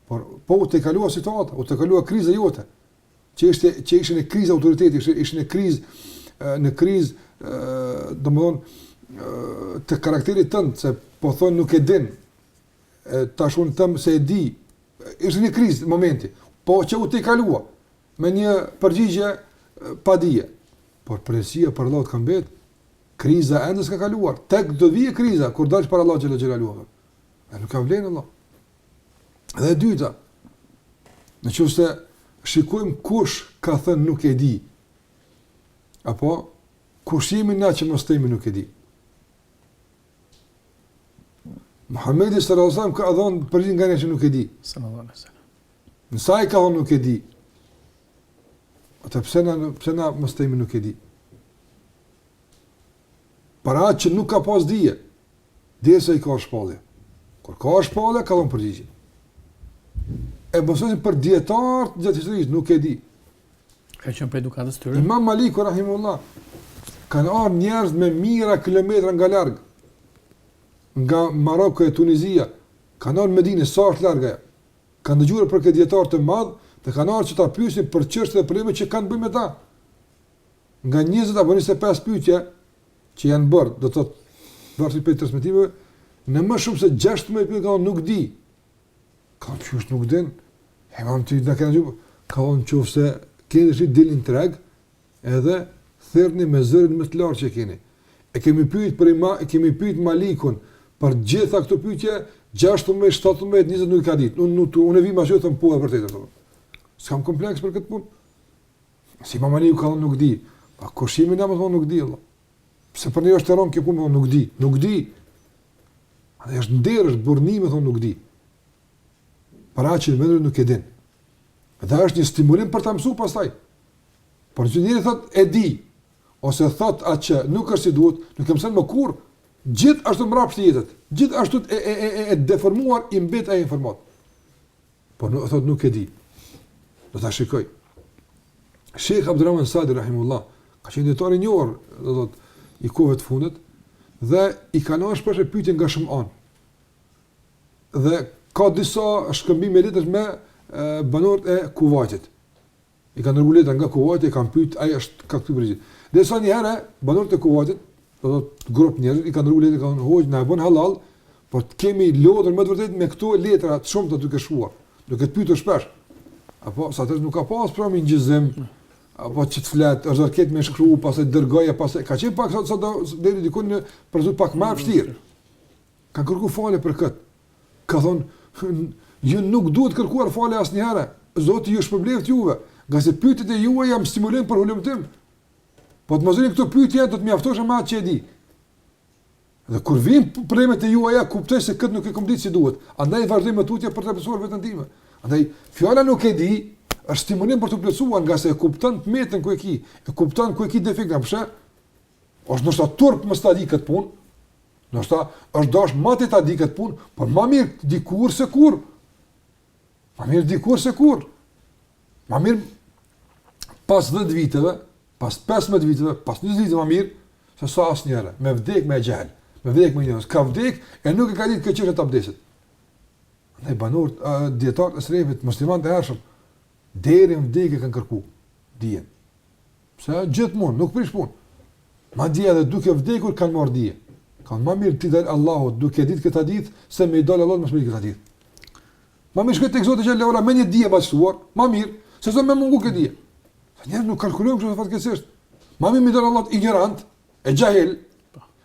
S3: Por po u tejkalua situata, u tejkalua kriza jote. Që ishte që ishte një krizë autoriteti, ishte ishte një krizë një krizë ë domethënë të karakterit tënd se po thon nuk e din. tash unë them se e di, ishte një krizë momenti, po që u tejkalua me një përgjigje pa dije. Por përgjegjësia para Allahut ka mbetë, kriza ende s'ka kaluar, tek do vijë kriza, kur dalësh para Allahut xhel-le xhelaluhu. E nuk ja vlen vallah. Dhe e dyta, në qoftë se shikojmë kush ka thënë nuk e di, apo kush jemi na që mos themi nuk e di. Muhamedi sallallahu alaihi wasallam ka thënë për një gjë që nuk e di.
S2: Sallallahu alaihi wasallam.
S3: Nëse ai ka thënë nuk e di. Atëherë pse na pse na mos themi nuk e di. Për atë që nuk ka pas dije, derisa i ka ardh shpallja. Kur ka ardh shpallja, ka dhënë përgjigje. E mësojmë prej dijetarëve gjatë historisë, nuk e di.
S2: Ka qenë prej edukatës tyre.
S3: Imam Maliku rahimullah kanë ardhur njerëz me mijëra kilometra nga larg. Nga Maroku e Tunizia kanë ardhur në Medinë sa është larg ajo. Kanë dëgjuar për këtë dijetar të madh dhe kanë ardhur që ta pyesin për çështje dhe probleme që kanë bajt me veti. Nga 20 apo 25 pyetje që ia kanë bërë, varësisht prej transmetimeve, në më shumë se 16 pyetje ka thënë nuk di Ka në qështë nuk din, e nga në të gjithë në kërën gjubë, ka në qoftë se keni që dilni në treg, edhe thirrni me zërin më të lartë që keni. E kemi pyet për imam, e kemi pyet Malikun, për gjitha këto pyetje, 16, 17, 20 nuk i ka ditë, unë nuk, unë e vi ma që thëmë po e për të të të të S'kam kompleks për këtë punë. Se imam Maliku ka nuk di, pa kush jemi ne me thonë nuk di, Allah. Pse për ne është e rondë kjo punë, nuk di, nuk di. Dhe është nder, është burrni, me thonë nuk di. Për atë që në vendrë nuk e din. Dhe është një stimulim për ta mësu pastaj. Por që njeri thot e di, ose thot atë që nuk është si duhet, nuk e mëson më kurr, gjithë ashtu mbrapsht i jet, gjithë ashtu e, e, e, e deformuar i mbet ajo informatë. Por nuk thot nuk e di. Do ta shikoj. Sheikh Abdurrahman Sadi rahimehullah, ka qenë dijetar i njohur, do thot, i kohëve të fundit dhe i kanë ardhur shpesh pyetje nga shumë anë. Dhe ka disa shkëmbime letra me banorët e Kuvajtit. I kanë dërguar letra nga Kuvajti, e kanë pyet, ai u ka kthy përgjigje. Dhe sa një herë banorët e Kuvajtit, do të thotë grup njerëz i kanë dërguar letra kanë hoxhë na e bën halal, por të kemi lodhur me të vërtetë me këto letra të shumta duke shkruar, duke të pyetur shpesh. Apo sa të nuk ka pas pra me incizim apo çit flet, është dashtë me shkru, pastaj dërgoje pastaj ka qenë pak sado deri dikun për zot pak më vështirë. Ka kërku falje për kët. Ka thënë, ju nuk duhet kërkuar falje asnjëherë, Zoti ju shpërbleftë juve, ngase pyetjet e juaja më stimulojnë për hulumtim. Po të mos vinin këto pyetje, do të mjaftohesha me atë që e di. Dhe kur vin problemet e juaja, kuptoj se këtë nuk e kam ditë si duhet. Andaj vazhdoj më tutje për të plotësuar veten time. Andaj fjala nuk e di është stimulim për të plotësuar, ngase e kupton të metën ku e ki, e kupton ku e ki defekt, apo pse? Është nështë ta turp me s'ta di këtë punë, nështë ta është dashë ma të ta di këtë punë, por ma mirë dikur se kurr, ma mirë dikur se kurr, ma mirë pas 10 viteve, pas 15 viteve, pas 20 viteve ma mirë, sesa asnjëherë, me vdek me xhehl, me vdek me njërës, ka vdek e nuk e ka ditë këtë çështje të abdesit. Ne banur, dijetarët e selefit, muslimanët e hershëm, deri në vdekje kanë kërku dijen, Se gjithmonë, nuk prish punë. Madje edhe duke vdekur kanë marrë dije. Tha më mirë t'i dal Allahut duke ditë këtë ditë se me i dal Allahut mos me këtë ditë. Më mirë shkoj tek Zoti që lëvora me një dije më të shtuar, më mirë, sesa me mungu këtë dije. Sa njerëz nuk kalkulojnë kështu fatkeqësisht. Më mirë m'i dal Allahut ignorant, e xhahil,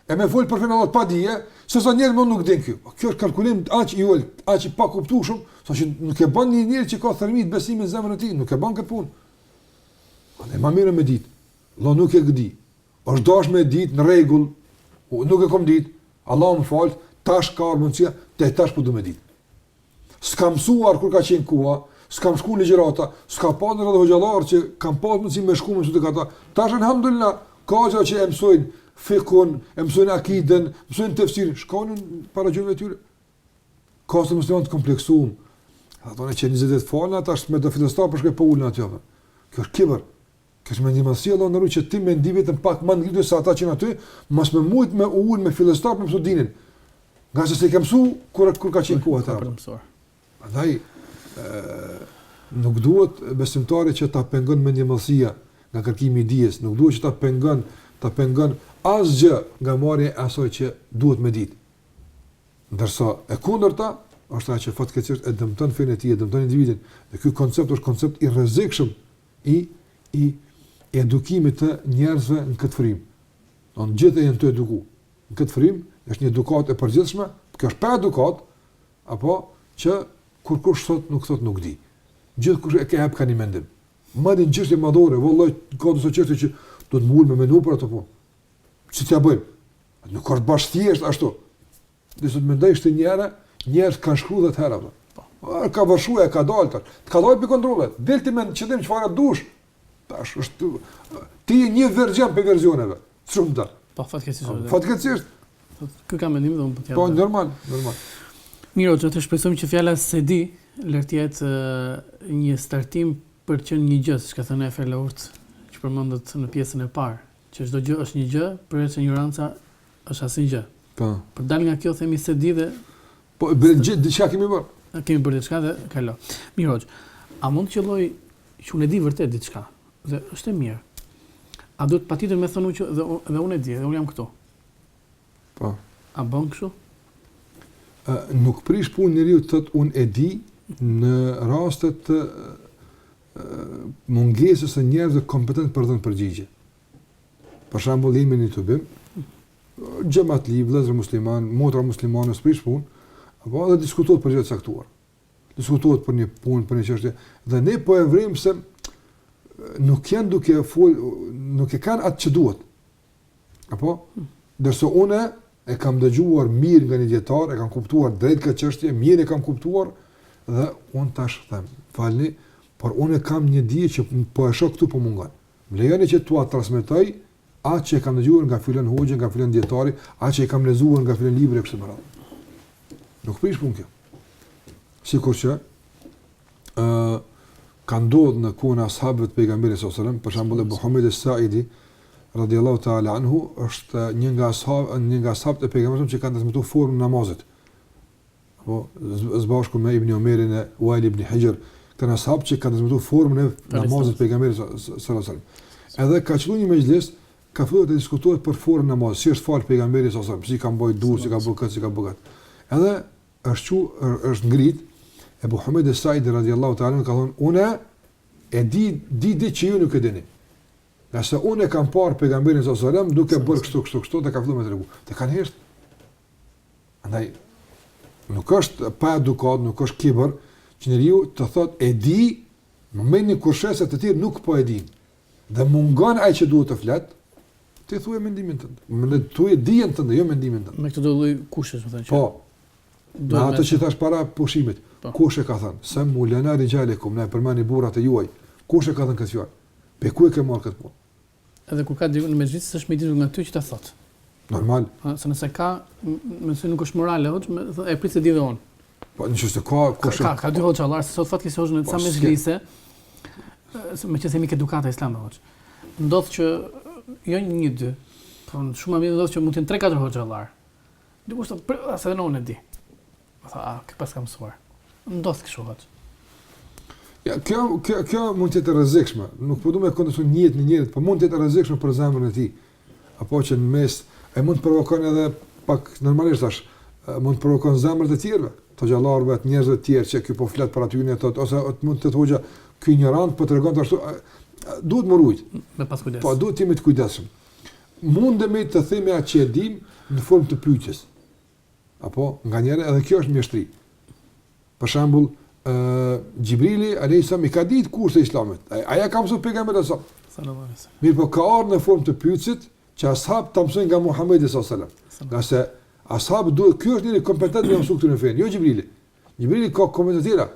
S3: e me fol për fenë pa dije, se thonë njerëzit nuk din ky. Po kjo është kalkulim aq i ulët, aq i pakuptueshëm, saqë nuk e bën një njeri që ka thërrmi besimi në zemrën e tij, nuk e bën këtë punë. Andaj ma mirë me ditë, Allah nuk e kom di, është dasht me ditë në rregull, nuk e kom ditë, Allah më faltë, tash ka ardh mundësia, të e tash për po du me ditë. S'ke mësuar kur ka qenë koha, s'kam shku në ligjërata, s'kam pas në rreth hoxhallarë që kam pas mundësi me shku me mësu te ata, tash elhamdulilah, ka që që e mësojnë fikhun, e mësojnë akiden, mësojnë tefsirin, shkoni para gjunjve tyre. Ka se musliman të kompleksuem, dhe të në që njëzet vjet falna, tash me do fillestar për shkak po ulem aty jo ve. Kjo është kibër. Kjo është mendjemadhësi Allah na ruj që ti me ndi vetën pak më nalt se ata që janë aty, mos me mujt me u ul me fillestar për me msu dinin. Ngase s'e ke mësu, kur, kur ka qenë kuat e rëmë. Andaj, nuk duhet besimtari që ta pengon me një mësia nga kërkimi i dijes, nuk duhet që ta pengon, ta pengon asgjë nga marrja e asaj që duhet me ditë. Ndërsa e kundërta është ajo që fatkeqësisht e dëmton fenë e tij, e dëmton individin. Dhe ky koncept është koncept i rrezikshëm i i edukimit të njerëzve në këtë frymë. Do të gjithë janë të eduku në këtë frymë. Është një edukatë e përgjithshme, kjo është pa edukatë, apo që kurkush thot nuk thot nuk di. Gjithkush e jap ka një mendim. Madje çështje madhore, vëllai ka disa çështje që duhet m'u ul me menu për ato punë. Si t'ia bëjmë? Nuk është bash thjesht ashtu. Dhe sot mendoj njerëz, njerëz kanë shkruar atëherë. Po. Ai ka lëshu e ka dalë. Të ka dalë prej kontrolle. Del ti me mendim çfarë dush. Tash është ti je një version prej versioneve. Shumë da.
S2: Po fatkeqësisht.
S3: Po, fatkeqësisht.
S2: Po, kët kam mendim dhe unë po të jap.
S3: Po normal, normal.
S2: Mirë hoxh, do të shpresojmë që fjala s'e di le të jetë një startim për të qenë një gjë, siç ka thënë Efer Laurt, që përmendët në pjesën e parë. Që çdo gjë është një gjë, përveçse injoranca është asnjë gjë.
S3: Po.
S2: Për të dal nga kjo themi s'e di dhe
S3: Po gjithë diçka kemi bërë.
S2: Ne kemi bërë diçka dhe kalo. Mirë hoxhë. A mund të qelloj që unë e di vërtet diçka dhe është e mirë. A duhet patjetër me thënë që dhe, dhe unë e di, dhe unë jam këtu.
S3: Po.
S2: A bën kështu?
S3: Ë nuk prish punë njeriu të thotë unë e di në rastet të mungesës së njerëzve kompetent për të dhënë përgjigje. Për shembull, jemi në tubim, xhematli, vëllezër musliman, motra muslimane s'prish punë, apo edhe diskutohet për gjëra të caktuara. Diskutohet për një punë, për një çështje dhe ne po e vërejm se nuk janë duke fol, nuk e kanë atë që duhet. Apo? Ndërsa unë e kam dëgjuar mirë nga një dijetar, e kam kuptuar drejt këtë çështje, mirë e kam kuptuar, dhe unë tash them, falni, por unë kam një dije që po e shoh këtu po mungon. Më lejoni që t'ua transmetoj atë që kam dëgjuar nga filan hoxhë, nga filan dijetari, atë që kam lexuar nga filan libër kështu me radhë. Nuk prish punë kjo. Sikurse që ë uh, ka ndodhur në kohën e ashabëve të pejgamberit sallallahu alajhi wasallam, për shembull Ebu Humejd es-Saidi, radijallahu taala anhu është një nga ashabe një nga ashabët e pejgamberit që kanë transmetuar formën e namazit apo së bashku me Ibn Umerin e Uail ibn Huxhr këta ashabë që kanë transmetuar formën e namazit të pejgamberit sallallahu alajhi wasallam edhe ka qenë në një mexhlis ka filluar të diskutohet për formën e namazit si është fal pejgamberi sallallahu alajhi wasallam si ka mbajt durt si ka bë këtë si ka bë këtë edhe është çu është ngrit Ebu Humejd Saidi radijallahu taala ka thonë unë e di diçka që ju nuk e dini Ngase unë e kam parë pejgamberin alejhi selam duke bërë kështu kështu kështu dhe ka filluar me tregu. Dhe kanë hesht. Andaj nuk është pa edukatë, nuk është kibër që njeriu të thotë e di, në momentin kur sheh se të tjerët nuk po e dinë. Dhe mungon ai që duhet të flet, ti thuaj mendimin tënd. Domethënë thuaje dijen tënde, jo mendimin tënd.
S2: Me këto do lloj kushte, domethënë që.
S3: Po.
S2: Në
S3: atë që thashë para pushimit,
S2: po.
S3: kush e ka thënë? Semmu lena rixhalekum, na përmendni burrat e juaj. Kush e ka thënë këtë fjalë? Prej ku e ke marrë këtë punë?
S2: Edhe kur ka dikush në mexhlis s'është më i ditur nga ty që ta thotë.
S3: Normal.
S2: Ha, se nëse ka, domethënë nuk është morale, hoxhë, me thënë e prit se di dhe unë.
S3: Po në qoftë ka kush
S2: ka ka dy hoxhallar, se sot fatkeqësisht hoxhë në
S3: po,
S2: ca mexhlise. Se domethënë ik edukata islame hoxhë. Ndodh që jo një dy, por shumë më mirë ndodh që mund të jenë 3-4 hoxhallar. Dikush thotë, asaj në unë e di. Më tha, a, kë pas ka mësuar? Ndodh kështu, hoxhë.
S3: Ja, kjo, kjo, kjo mund të jetë rrezikshme. Nuk po du t'ia kontestoj nijetin e njeriut, po mund të jetë rrezikshme për zemrën e tij. Apo që në mes ai mund të provokon edhe pak normalisht tash, mund të provokon zemrat e tjerëve, të hoxhallarëve, të njerëzve të tjerë që ky po flet për aty në ato, ose mund të thojnë ky injorant po tregon të ashtu duhet me rujt.
S2: Me pas kujdes.
S3: Po duhet të jemi të kujdesshëm. Mundemi të themi atë që e dimë në formë të pyetjes. Apo, nganjëherë, edhe kjo është mjeshtri. Për shembull, Xhibrili, alejhi selam, i ka ditë kushtet e islamit. Ai ia ka
S2: mësu pejgamberit alejhi
S3: selam. Mirëpo, ka ardh në formë të pyetjes, që ashabët të mësojnë nga Muhammedi s.a.s. Ngase ashabët duhet, ky është njeri kompetent me mësu këta në fenë, jo Xhibrili. Xhibrili ka kompetenca tjera.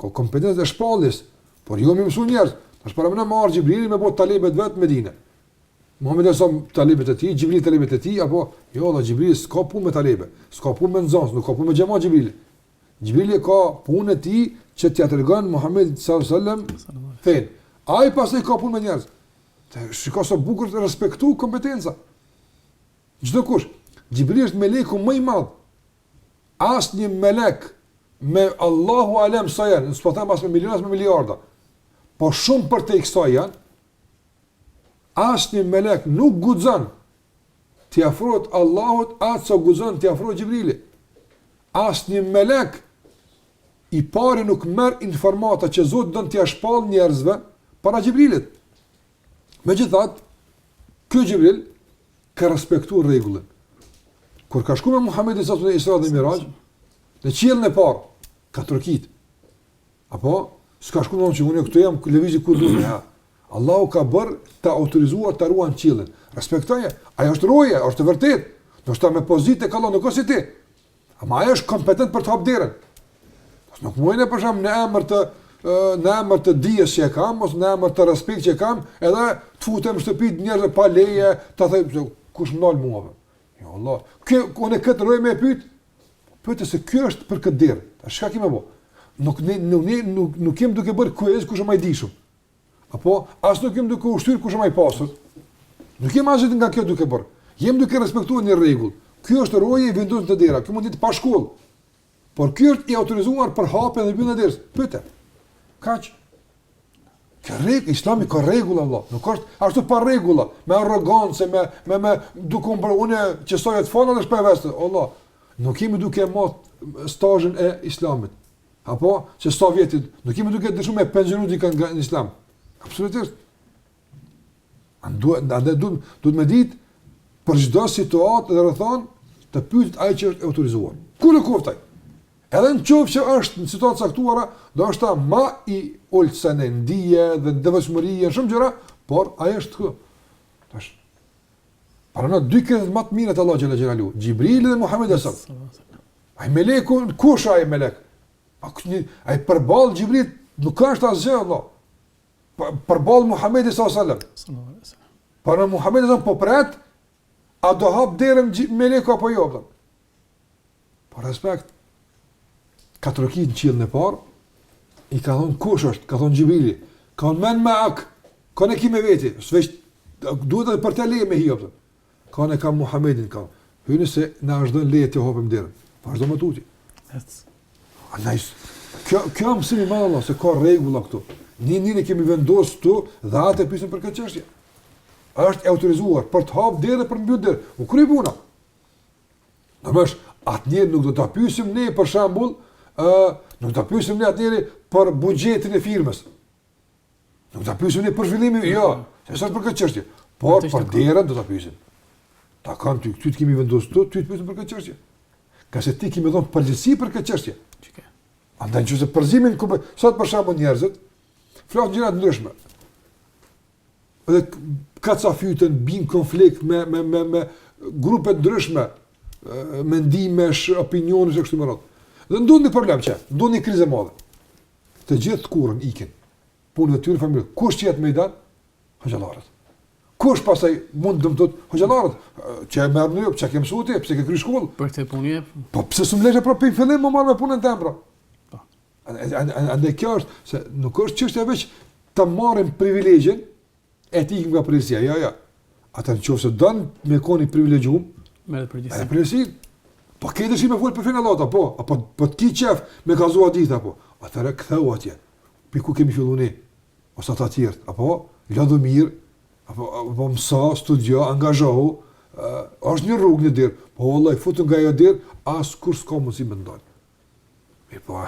S3: Ka kompetencë të shpalljes, por jo me mësu njerëz. Tash paramendo me marrë Xhibrili me bo talebet e vet në Medine. Muhammedi a.s. talebet e tij, Xhibrili talebet e tij apo jo, vëlla, Xhibrili s'ka punë me talebe, s'ka punë me nxënës, nuk ka punë me xhamat Xhibrili. Xhibrili ka punën e tij që t'ia tregon Muhammedit sallallahu alaihi wasallam fenë. Ai pastaj ka punë me njerëz. Shiko sa bukur t'i respektu kompetencat. Çdo kush, Xhibrili është meleku më i madh asnjë melek, e Allahu alem sa janë, unë s'po të them as me miliona, as me miliarda, po shumë përtej kësaj janë, asnjë melek nuk guxon t'i afrohet Allahut atë sa guxon t'i afrohet Gjibrili. Asnjë melek i pari nuk merr informata që Zoti don t'ua shpall njerëzve para Gjibrilit. Megjithatë, ky Xhibril ka respektu rregullin. Kur ka shku me Muhamedin a.s. në Isra dhe Miraj, në qiellin e parë, ka trokit. Apo s'ka shku me, unë këtu jam, lëvizi kur du. Allahu ka bërë të autorizuar ta ruajnë qiellin. Respektoje, ai është roje, është e vërtetë. Do të thotë me pozitë e kalon, nuk është si ti. Ama ai është kompetent për të hap derën. Nuk muj unë për shembull në emër të në emër të dijes që e kam, ose në emër të respektit që e kam, edhe të futem në shtëpi të njerëzve pa leje, të them jo, kush më ndal mua. Jo vëlla, çka, unë këtë roje me pyet? Pyete se ky është për këtë derë. Tash çka kemi bë? Nuk ne nuk ne nuk nuk jemi duke bërë kuiz kush ma i dijshëm. Apo, as nuk jemi duke u shtyrë kush ma i pasur. Nuk jemi asgjë nga kjo duke bërë. Jemi duke respektuar një rregull. Ky është roje i vendosur te dera. Ky mund të jetë pa shkollë. Por ky është i autorizuar për hapjen dhe mbylljen e derës. Pyte. Kaq. Ky rregull, Islami ka rregulla vëlla, nuk është ashtu pa rregulla, me arrogancë, me me me duke u bërë unë që sa vjet falna dhe shpevestë, vëlla. Nuk jemi duke matë stazhin e Islamit. Apo, qe sa vjet, nuk jemi duke dëshiru me pensionu dikënd nga Islami. Absolutisht. Andaj duhet, duhet me dit për çdo situatë dhe rrethanë të pytet ai që është i autorizuar. Kush qoftë ai. Edhe në qoftë se është në situata të caktuara, do të thotë ma i ulët se ne në dije dhe në devotshmëri e në shumë gjëra, por ai është të kërë. Paramendo, dy krijesat më të mira të Allahut Xhele Xhelaluhu, Gjibrili dhe Muhammedi a.s. Ai meleku, kush ai melek? A këtë një, ai përballë Gjibrilit nuk është asgjë,
S2: vëlla. Përballë Muhammedit
S3: a.s. Paramendo Muhammedi a.s. po pret, a do ta hapë derën meleku apo jo, vëlla. Po respekt. Ka trokit në qiellin e parë, i ka thonë kush është, ka thonë Xhibrili, ka thonë men me akë, kan ki me veti, se veç, duhet edhe për të leje me hi, pëtën. ka thonë kam Muhammedin, ka thonë, hyni se na është dhënë leje të hapim derën, vazhdo më tutje. Andaj, kjo, kjo mësim i madh vallahi, se ka rregulla këtu, një njeri kemi vendosë aty, dhe atë e pysim për këtë çështje. është i autorizuar për të hapë derën dhe për të mbyllë derën, u kry puna. Domethënë, atë njeri nuk do ta pyesim ne për shembull, ë, nuk ta pyesim ne atë njeri për buxhetin e firmës. Nuk ta pyesim ne për zhvillimin, jo, se është për këtë çështje. Por për derën do ta pyesim. Ta kanë ty, ty të kemi vendosur këtu, ty të pyesim për këtë çështje. Ka se të kemi dhënë përgjegjësi për këtë çështje.
S2: Çike.
S3: Andaj ju të përzimin ku sot për shembull njerëzit flasin gjëra të ndryshme. dhe kacafyten bin n'konflikt me me me me grupe të ndryshme mendimesh, opinionesh e kështu me radhë. Dhe ndodh një problem që, ndodh një krizë e madhe. Të gjithë tkurren, ikin. Punë të tyre familje. Kush që jetë me i dalë? Hoxhallarët. Kush pastaj mund të më thotë, hoxhallarët, që e mërë në jopë, që e kemë sotë, pse ke kry shkollë?
S2: Për këtë punë jepë?
S3: Po, pse s'më le pra pi n'fillim, me u marrë me punën teme pra.
S2: Po.
S3: Andaj kjo është se nuk është çështja veç ta marrim privilegjin e të ikim nga përgjegjësia, jo, jo. Ata në qoftë se don me kon i
S2: privilegjum,
S3: merre
S2: dhe
S3: përgjegjësinë. Merre dhe përgjegjësinë. Po ke dëshirë me folë për fenë e Allahut apo? Apo po të ki qef me kallzuar ditë apo? Atëherë kthehu atje. Pi ku kemi filluar ne? Ose ata të tjerë, apo lexo mirë, apo apo mëso, studio, angazhohu. Uh, është një rrugë një derë, po vallahi, futu nga ajo derë, askush s'ka mundësi me ndalë. Mirpo,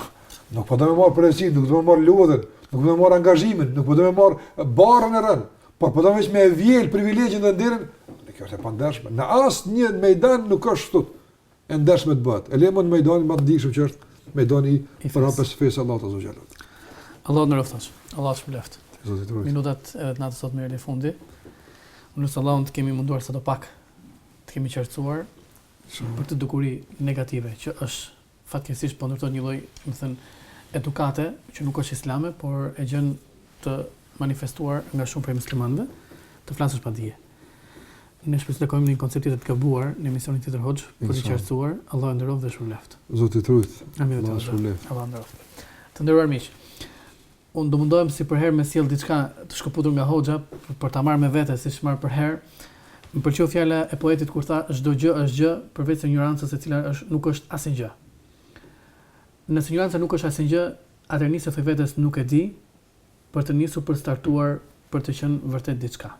S3: nuk po do me marrë përgjegjësi, nuk do me marrë lodhjen, nuk do me marrë angazhimin, nuk po do me marrë barrën e rëndë, por po do me me vjelë privilegjin dhe nderin, e kjo është e pandershme, në asnjë mejdan nuk është kështu e ndershme të bëhet, e le më në mejdanin ma të ndjeshëm që është mejdani
S2: i
S3: përhapjes fesë Allahut
S2: azze ve xhel. Allahu nderoftë,
S3: Allahu shpërbleftë.
S2: Minutat edhe të natës sotme erdhi fundi. Unë lus Allahun të jemi munduar sadopak, të kemi qartësuar, Për këtë dukuri negative që është fatkeqësisht po ndërtohet një lloj, domethënë, edukate që nuk është islame, por e gjen të manifestuar nga shumë prej muslimanëve, të flasësh pa dije. Ne shpresoj takohemi në një koncept tjetër të gabuar në emisionin tjetër Hoxh, për të qartësuar, Allahu nderoftë dhe shpërbleftë.
S3: Zoti t'rujt.
S2: Amin. Allahu
S3: shpërbleftë.
S2: Allahu nderoftë. Të nderuar miq, Unë do mundohem si përherë me sjellë diçka të shkëputur nga Hoxha, për ta marrë me vete siç marr përherë. Më pëlqeu fjala e poetit kur tha çdo gjë është gjë, përveçse injorancës e cila është nuk është asnjë gjë. Nëse injoranca nuk është asnjë gjë, atëherë nis e thuaj vetes nuk e di, për të nisur për të startuar për të qenë vërtet diçka.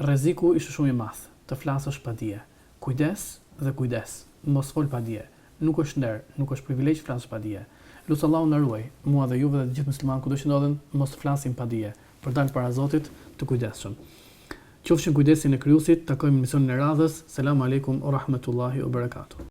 S2: Rreziku është shumë i madh, të flasësh pa dije. Kujdes dhe kujdes, mos fol pa dije. Nuk është nder, nuk është privilegj të flasësh pa dije. Lus Allahun të na ruajë, mua dhe juve dhe të gjithë muslimanët kudo që ndodhen, mos të flasim pa dije, për të dalë para Zotit, të kujdesshëm. Qofshi në kujdesin e Krijuesit, takojmë në emisionin e radhës, Selamu Alejkum ue Rahmetullahi ue Berekatuhu.